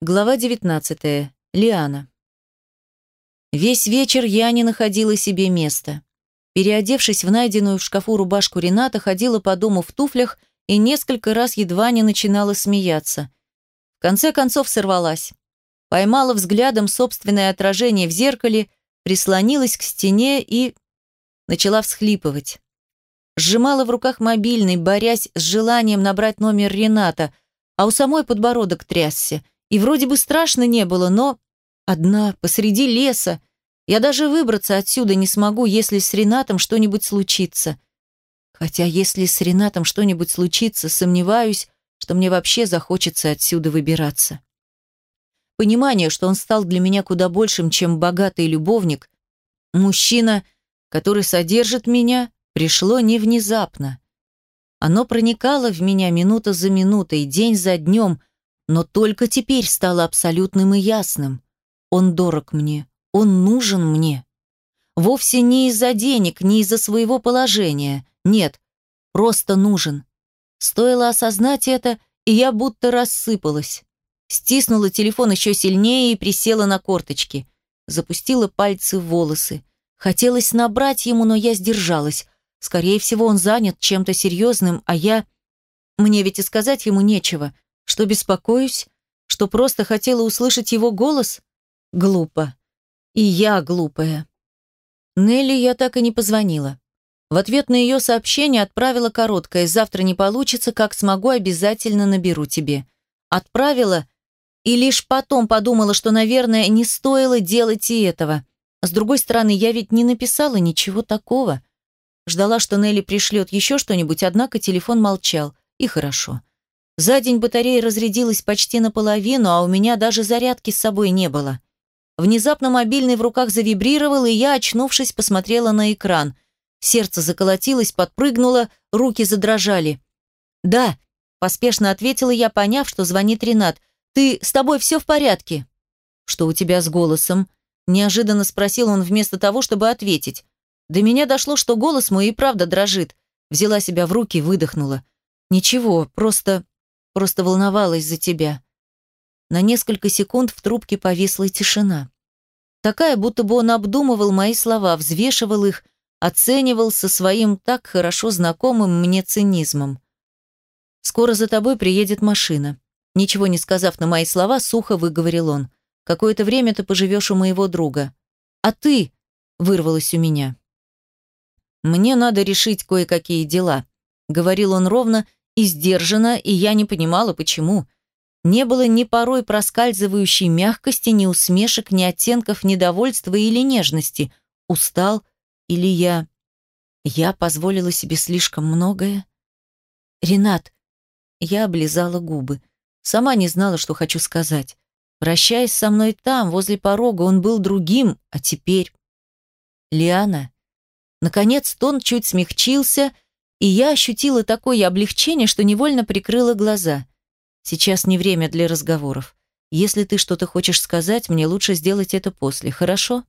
Глава 19. Лиана. Весь вечер я не находила себе места. Переодевшись в найденную в шкафу рубашку Рената, ходила по дому в туфлях и несколько раз едва не начинала смеяться. В конце концов сорвалась. Поймала взглядом собственное отражение в зеркале, прислонилась к стене и начала всхлипывать. Сжимала в руках мобильный, борясь с желанием набрать номер Рената, а у самой подбородок трясся – и вроде бы страшно не было, но одна посреди леса. Я даже выбраться отсюда не смогу, если с Ренатом что-нибудь случится. Хотя если с Ренатом что-нибудь случится, сомневаюсь, что мне вообще захочется отсюда выбираться. Понимание, что он стал для меня куда большим, чем богатый любовник, мужчина, который содержит меня, пришло не внезапно. Оно проникало в меня минута за минутой, день за днем, но только теперь стало абсолютным и ясным. Он дорог мне, он нужен мне. Вовсе не из-за денег, не из-за своего положения. Нет, просто нужен. Стоило осознать это, и я будто рассыпалась. Стиснула телефон еще сильнее и присела на корточки. Запустила пальцы в волосы. Хотелось набрать ему, но я сдержалась. Скорее всего, он занят чем-то серьезным, а я... Мне ведь и сказать ему нечего. Что беспокоюсь? Что просто хотела услышать его голос? Глупо. И я глупая. Нелли я так и не позвонила. В ответ на ее сообщение отправила короткое «Завтра не получится, как смогу, обязательно наберу тебе». Отправила и лишь потом подумала, что, наверное, не стоило делать и этого. С другой стороны, я ведь не написала ничего такого. Ждала, что Нелли пришлет еще что-нибудь, однако телефон молчал. И хорошо. За день батарея разрядилась почти наполовину, а у меня даже зарядки с собой не было. Внезапно мобильный в руках завибрировал, и я, очнувшись, посмотрела на экран. Сердце заколотилось, подпрыгнуло, руки задрожали. «Да», – поспешно ответила я, поняв, что звонит Ренат. «Ты, с тобой все в порядке?» «Что у тебя с голосом?» – неожиданно спросил он вместо того, чтобы ответить. До меня дошло, что голос мой и правда дрожит. Взяла себя в руки, выдохнула. «Ничего, просто Просто волновалась за тебя». На несколько секунд в трубке повисла тишина. Такая, будто бы он обдумывал мои слова, взвешивал их, оценивал со своим так хорошо знакомым мне цинизмом. «Скоро за тобой приедет машина». Ничего не сказав на мои слова, сухо выговорил он. «Какое-то время ты поживешь у моего друга». «А ты?» – вырвалось у меня. «Мне надо решить кое-какие дела», – говорил он ровно и сдержанно, и я не понимала, почему. Не было ни порой проскальзывающей мягкости, ни усмешек, ни оттенков недовольства или нежности. Устал или я... Я позволила себе слишком многое? Ренат, я облизала губы. Сама не знала, что хочу сказать. Прощаясь со мной там, возле порога, он был другим, а теперь... Лиана. Наконец тон чуть смягчился, и я ощутила такое облегчение, что невольно прикрыла глаза. Сейчас не время для разговоров. Если ты что-то хочешь сказать, мне лучше сделать это после, хорошо?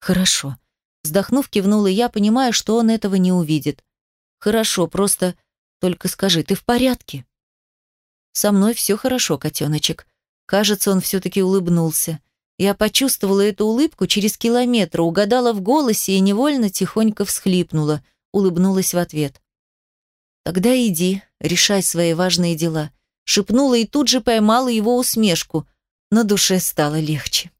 Хорошо. Вздохнув, кивнула я, понимая, что он этого не увидит. Хорошо, просто только скажи, ты в порядке? Со мной все хорошо, котеночек. Кажется, он все-таки улыбнулся. Я почувствовала эту улыбку через километр, угадала в голосе и невольно тихонько всхлипнула – улыбнулась в ответ. «Тогда иди, решай свои важные дела», шепнула и тут же поймала его усмешку. На душе стало легче.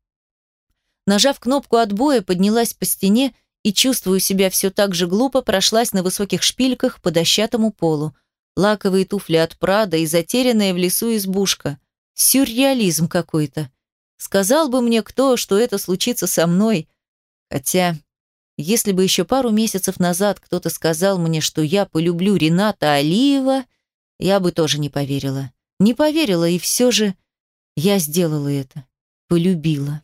Нажав кнопку отбоя, поднялась по стене и, чувствуя себя все так же глупо, прошлась на высоких шпильках по дощатому полу. Лаковые туфли от Прада и затерянная в лесу избушка. Сюрреализм какой-то. Сказал бы мне кто, что это случится со мной. Хотя если бы еще пару месяцев назад кто-то сказал мне, что я полюблю Рената Алиева, я бы тоже не поверила. Не поверила, и все же я сделала это. Полюбила.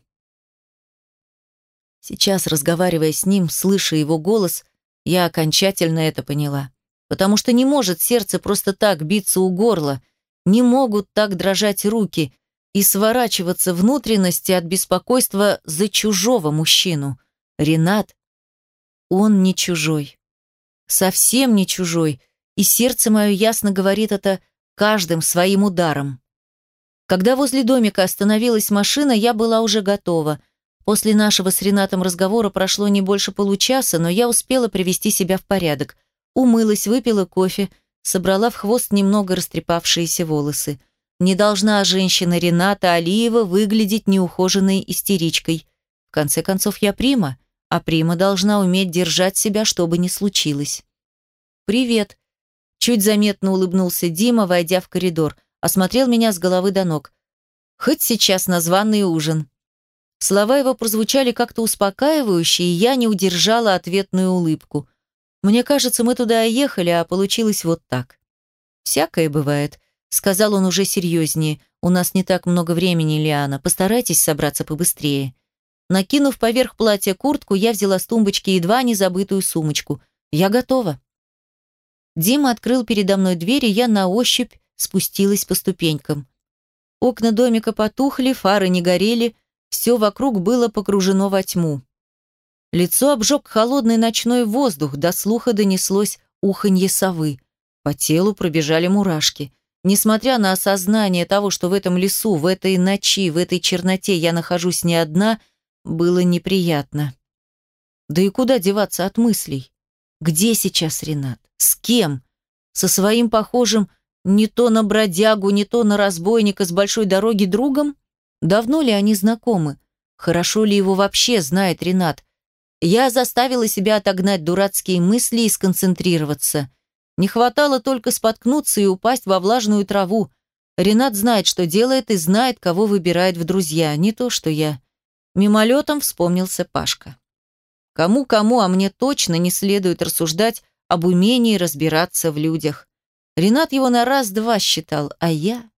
Сейчас, разговаривая с ним, слыша его голос, я окончательно это поняла. Потому что не может сердце просто так биться у горла, не могут так дрожать руки и сворачиваться внутренности от беспокойства за чужого мужчину. Ренат он не чужой. Совсем не чужой, и сердце мое ясно говорит это каждым своим ударом. Когда возле домика остановилась машина, я была уже готова. После нашего с Ренатом разговора прошло не больше получаса, но я успела привести себя в порядок. Умылась, выпила кофе, собрала в хвост немного растрепавшиеся волосы. Не должна женщина Рената Алиева выглядеть неухоженной истеричкой. В конце концов, я прима, а прима должна уметь держать себя, что бы ни случилось. «Привет», – чуть заметно улыбнулся Дима, войдя в коридор, осмотрел меня с головы до ног. «Хоть сейчас на званый ужин». Слова его прозвучали как-то успокаивающе, и я не удержала ответную улыбку. Мне кажется, мы туда ехали, а получилось вот так. «Всякое бывает», — сказал он уже серьезнее. «У нас не так много времени, Лиана. Постарайтесь собраться побыстрее». Накинув поверх платья куртку, я взяла с тумбочки едва не забытую сумочку. «Я готова». Дима открыл передо мной дверь, и я на ощупь спустилась по ступенькам. Окна домика потухли, фары не горели, все вокруг было погружено во тьму. Лицо обжег холодный ночной воздух, до слуха донеслось уханье совы. По телу пробежали мурашки. Несмотря на осознание того, что в этом лесу, в этой ночи, в этой черноте я нахожусь не одна, было неприятно. Да и куда деваться от мыслей? Где сейчас Ренат? С кем? Со своим похожим не то на бродягу, не то на разбойника с большой дороги другом? Давно ли они знакомы? Хорошо ли его вообще знает Ренат? Я заставила себя отогнать дурацкие мысли и сконцентрироваться. Не хватало только споткнуться и упасть во влажную траву. Ренат знает, что делает, и знает, кого выбирает в друзья, не то что я. Мимолетом вспомнился Пашка. Кому-кому, а мне точно не следует рассуждать об умении разбираться в людях. Ренат его на раз-два считал, а я...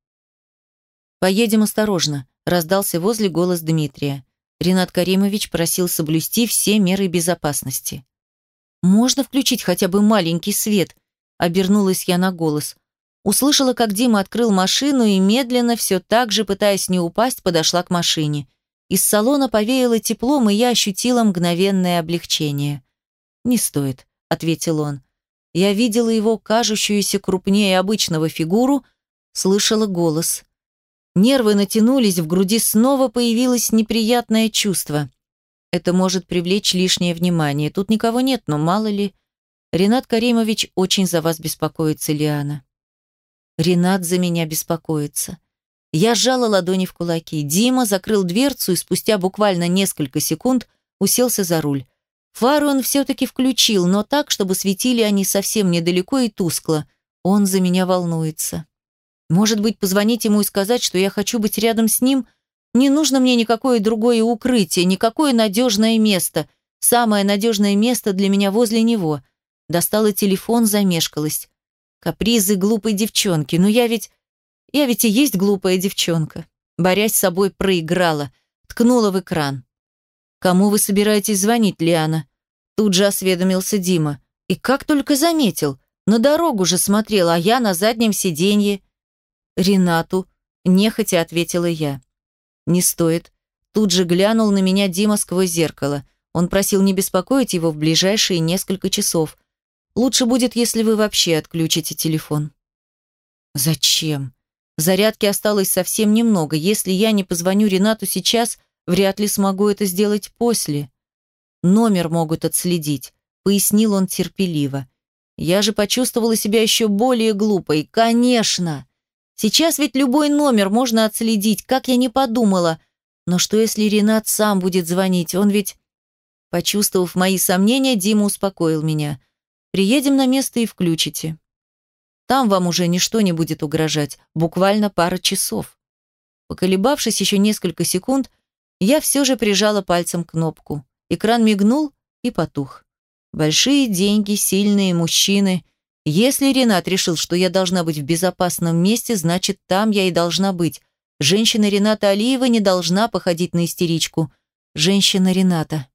«Поедем осторожно», — раздался возле голос Дмитрия. Ренат Каримович просил соблюсти все меры безопасности. «Можно включить хотя бы маленький свет?» Обернулась я на голос. Услышала, как Дима открыл машину и медленно, все так же, пытаясь не упасть, подошла к машине. Из салона повеяло теплом, и я ощутила мгновенное облегчение. «Не стоит», — ответил он. Я видела его кажущуюся крупнее обычного фигуру, слышала голос. Нервы натянулись, в груди снова появилось неприятное чувство. Это может привлечь лишнее внимание. Тут никого нет, но мало ли. Ренат Каримович очень за вас беспокоится, Лиана. Ренат за меня беспокоится. Я сжала ладони в кулаки. Дима закрыл дверцу и спустя буквально несколько секунд уселся за руль. Фару он все-таки включил, но так, чтобы светили они совсем недалеко и тускло. Он за меня волнуется. Может быть, позвонить ему и сказать, что я хочу быть рядом с ним? Не нужно мне никакое другое укрытие, никакое надежное место. Самое надежное место для меня возле него. Достала телефон, замешкалась. Капризы глупой девчонки. Но я ведь... Я ведь и есть глупая девчонка. Борясь с собой, проиграла. Ткнула в экран. «Кому вы собираетесь звонить, Лиана?» Тут же осведомился Дима. И как только заметил. На дорогу же смотрел, а я на заднем сиденье. «Ренату», – нехотя ответила я. «Не стоит». Тут же глянул на меня Дима сквозь зеркало. Он просил не беспокоить его в ближайшие несколько часов. Лучше будет, если вы вообще отключите телефон. Зачем? Зарядки осталось совсем немного. Если я не позвоню Ренату сейчас, вряд ли смогу это сделать после. Номер могут отследить, пояснил он терпеливо. Я же почувствовала себя еще более глупой. Конечно! Сейчас ведь любой номер можно отследить, как я не подумала. Но что если Ренат сам будет звонить? Он ведь... Почувствовав мои сомнения, Дима успокоил меня. Приедем на место и включите. Там вам уже ничто не будет угрожать, буквально пара часов. Поколебавшись еще несколько секунд, я все же прижала пальцем кнопку. Экран мигнул и потух. Большие деньги, сильные мужчины, если Ренат решил, что я должна быть в безопасном месте, значит, там я и должна быть. Женщина Рената Алиева не должна походить на истеричку. Женщина Рената.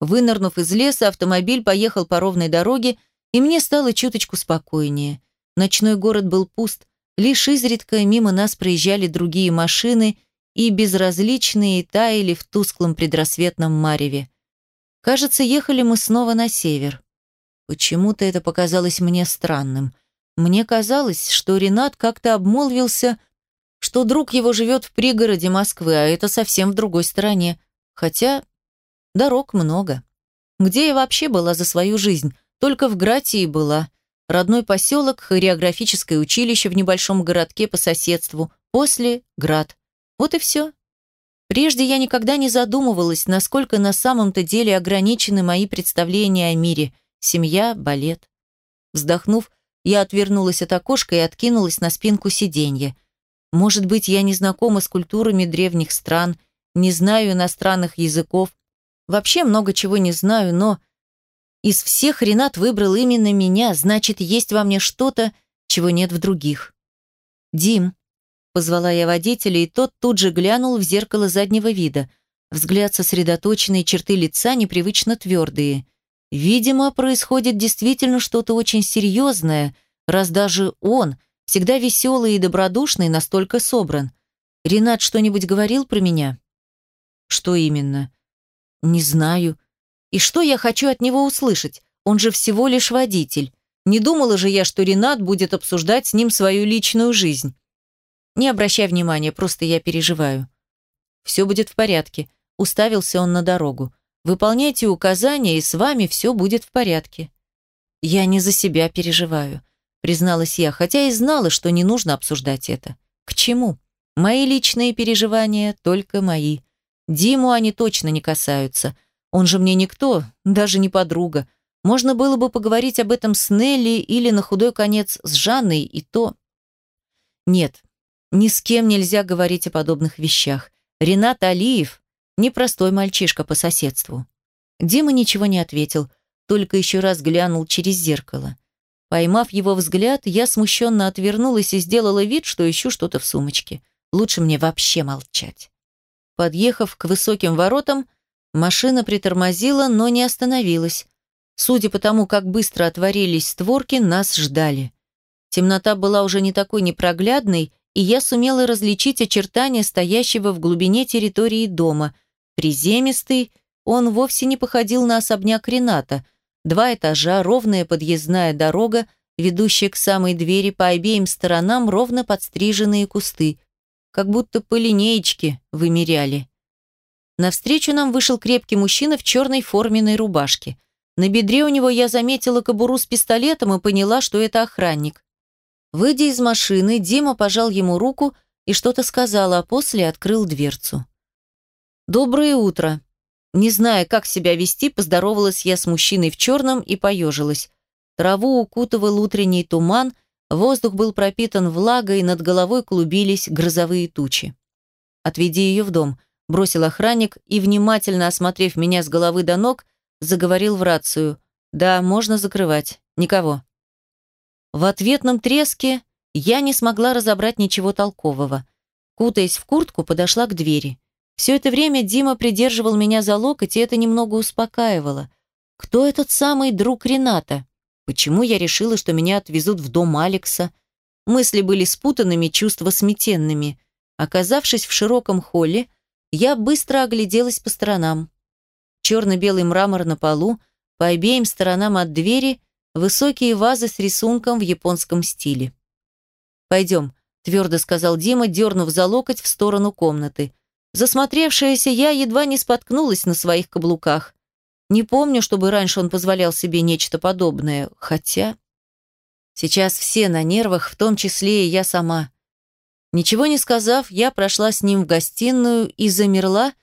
Вынырнув из леса, автомобиль поехал по ровной дороге, и мне стало чуточку спокойнее. Ночной город был пуст, лишь изредка мимо нас проезжали другие машины и безразличные таяли в тусклом предрассветном мареве. Кажется, ехали мы снова на север. Почему-то это показалось мне странным. Мне казалось, что Ренат как-то обмолвился, что друг его живет в пригороде Москвы, а это совсем в другой стороне. Хотя дорог много. Где я вообще была за свою жизнь? Только в Гратии была. Родной поселок, хореографическое училище в небольшом городке по соседству. После – Град. Вот и все. Прежде я никогда не задумывалась, насколько на самом-то деле ограничены мои представления о мире. Семья, балет. Вздохнув, я отвернулась от окошка и откинулась на спинку сиденья. Может быть, я не знакома с культурами древних стран, не знаю иностранных языков, вообще много чего не знаю, но из всех Ренат выбрал именно меня, значит, есть во мне что-то, чего нет в других. «Дим», — позвала я водителя, и тот тут же глянул в зеркало заднего вида. Взгляд сосредоточенный, черты лица непривычно твердые. Видимо, происходит действительно что-то очень серьезное, раз даже он, всегда веселый и добродушный, настолько собран. Ренат что-нибудь говорил про меня? Что именно? Не знаю. И что я хочу от него услышать? Он же всего лишь водитель. Не думала же я, что Ренат будет обсуждать с ним свою личную жизнь. Не обращай внимания, просто я переживаю. Все будет в порядке. Уставился он на дорогу. Выполняйте указания, и с вами все будет в порядке. Я не за себя переживаю, призналась я, хотя и знала, что не нужно обсуждать это. К чему? Мои личные переживания только мои. Диму они точно не касаются. Он же мне никто, даже не подруга. Можно было бы поговорить об этом с Нелли или на худой конец с Жанной, и то... Нет, ни с кем нельзя говорить о подобных вещах. Ренат Алиев Непростой мальчишка по соседству. Дима ничего не ответил, только еще раз глянул через зеркало. Поймав его взгляд, я смущенно отвернулась и сделала вид, что ищу что-то в сумочке. Лучше мне вообще молчать. Подъехав к высоким воротам, машина притормозила, но не остановилась. Судя по тому, как быстро отворились створки, нас ждали. Темнота была уже не такой непроглядной, и я сумела различить очертания стоящего в глубине территории дома – Приземистый, он вовсе не походил на особняк Рената. Два этажа, ровная подъездная дорога, ведущая к самой двери по обеим сторонам ровно подстриженные кусты, как будто по линеечке вымеряли. Навстречу нам вышел крепкий мужчина в черной форменной рубашке. На бедре у него я заметила кобуру с пистолетом и поняла, что это охранник. Выйдя из машины, Дима пожал ему руку и что-то сказал, а после открыл дверцу. «Доброе утро!» Не зная, как себя вести, поздоровалась я с мужчиной в черном и поежилась. Траву укутывал утренний туман, воздух был пропитан влагой, над головой клубились грозовые тучи. «Отведи ее в дом», – бросил охранник и, внимательно осмотрев меня с головы до ног, заговорил в рацию. «Да, можно закрывать. Никого». В ответном треске я не смогла разобрать ничего толкового. Кутаясь в куртку, подошла к двери. Все это время Дима придерживал меня за локоть, и это немного успокаивало. Кто этот самый друг Рената? Почему я решила, что меня отвезут в дом Алекса? Мысли были спутанными, чувства сметенными. Оказавшись в широком холле, я быстро огляделась по сторонам. Черно-белый мрамор на полу, по обеим сторонам от двери высокие вазы с рисунком в японском стиле. «Пойдем», – твердо сказал Дима, дернув за локоть в сторону комнаты. Засмотревшаяся я едва не споткнулась на своих каблуках. Не помню, чтобы раньше он позволял себе нечто подобное, хотя... Сейчас все на нервах, в том числе и я сама. Ничего не сказав, я прошла с ним в гостиную и замерла,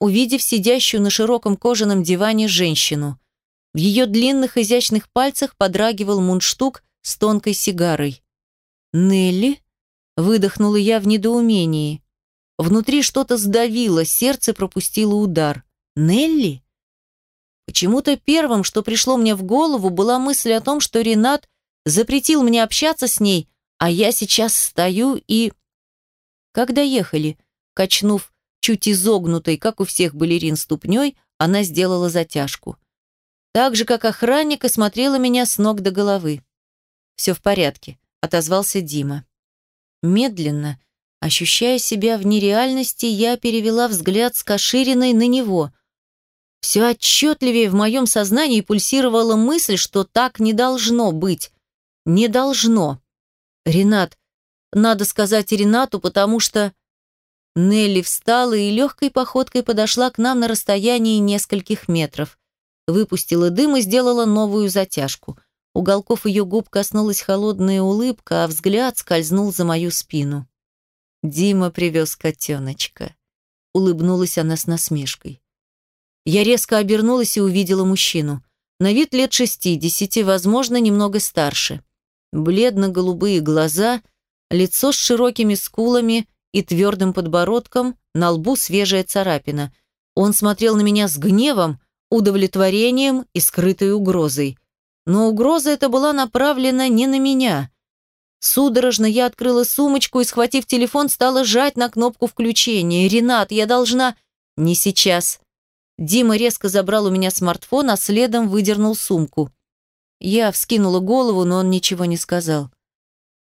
увидев сидящую на широком кожаном диване женщину. В ее длинных изящных пальцах подрагивал мундштук с тонкой сигарой. «Нелли?» – выдохнула я в недоумении. Внутри что-то сдавило, сердце пропустило удар. Нелли? Почему-то первым, что пришло мне в голову, была мысль о том, что Ренат запретил мне общаться с ней, а я сейчас стою и... Когда ехали, качнув чуть изогнутой, как у всех балерин ступней, она сделала затяжку. Так же, как охранник, и смотрела меня с ног до головы. «Все в порядке», — отозвался Дима. Медленно, Ощущая себя в нереальности, я перевела взгляд с Кашириной на него. Все отчетливее в моем сознании пульсировала мысль, что так не должно быть. Не должно. Ренат, надо сказать Ренату, потому что...» Нелли встала и легкой походкой подошла к нам на расстоянии нескольких метров. Выпустила дым и сделала новую затяжку. Уголков ее губ коснулась холодная улыбка, а взгляд скользнул за мою спину. «Дима привез котеночка», — улыбнулась она с насмешкой. Я резко обернулась и увидела мужчину. На вид лет шестидесяти, возможно, немного старше. Бледно-голубые глаза, лицо с широкими скулами и твердым подбородком, на лбу свежая царапина. Он смотрел на меня с гневом, удовлетворением и скрытой угрозой. Но угроза эта была направлена не на меня. Судорожно я открыла сумочку и, схватив телефон, стала жать на кнопку включения. «Ренат, я должна...» «Не сейчас», Дима резко забрал у меня смартфон, а следом выдернул сумку. Я вскинула голову, но он ничего не сказал.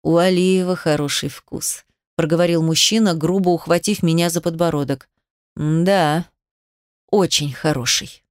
«У Алиева хороший вкус», — проговорил мужчина, грубо ухватив меня за подбородок. «Да, очень хороший».